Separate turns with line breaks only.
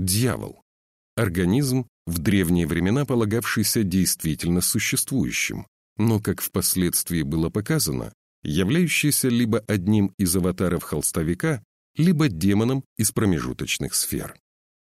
Дьявол. Организм, в древние времена полагавшийся действительно существующим, но, как впоследствии было показано, являющийся либо одним из аватаров холстовика, либо демоном из промежуточных сфер.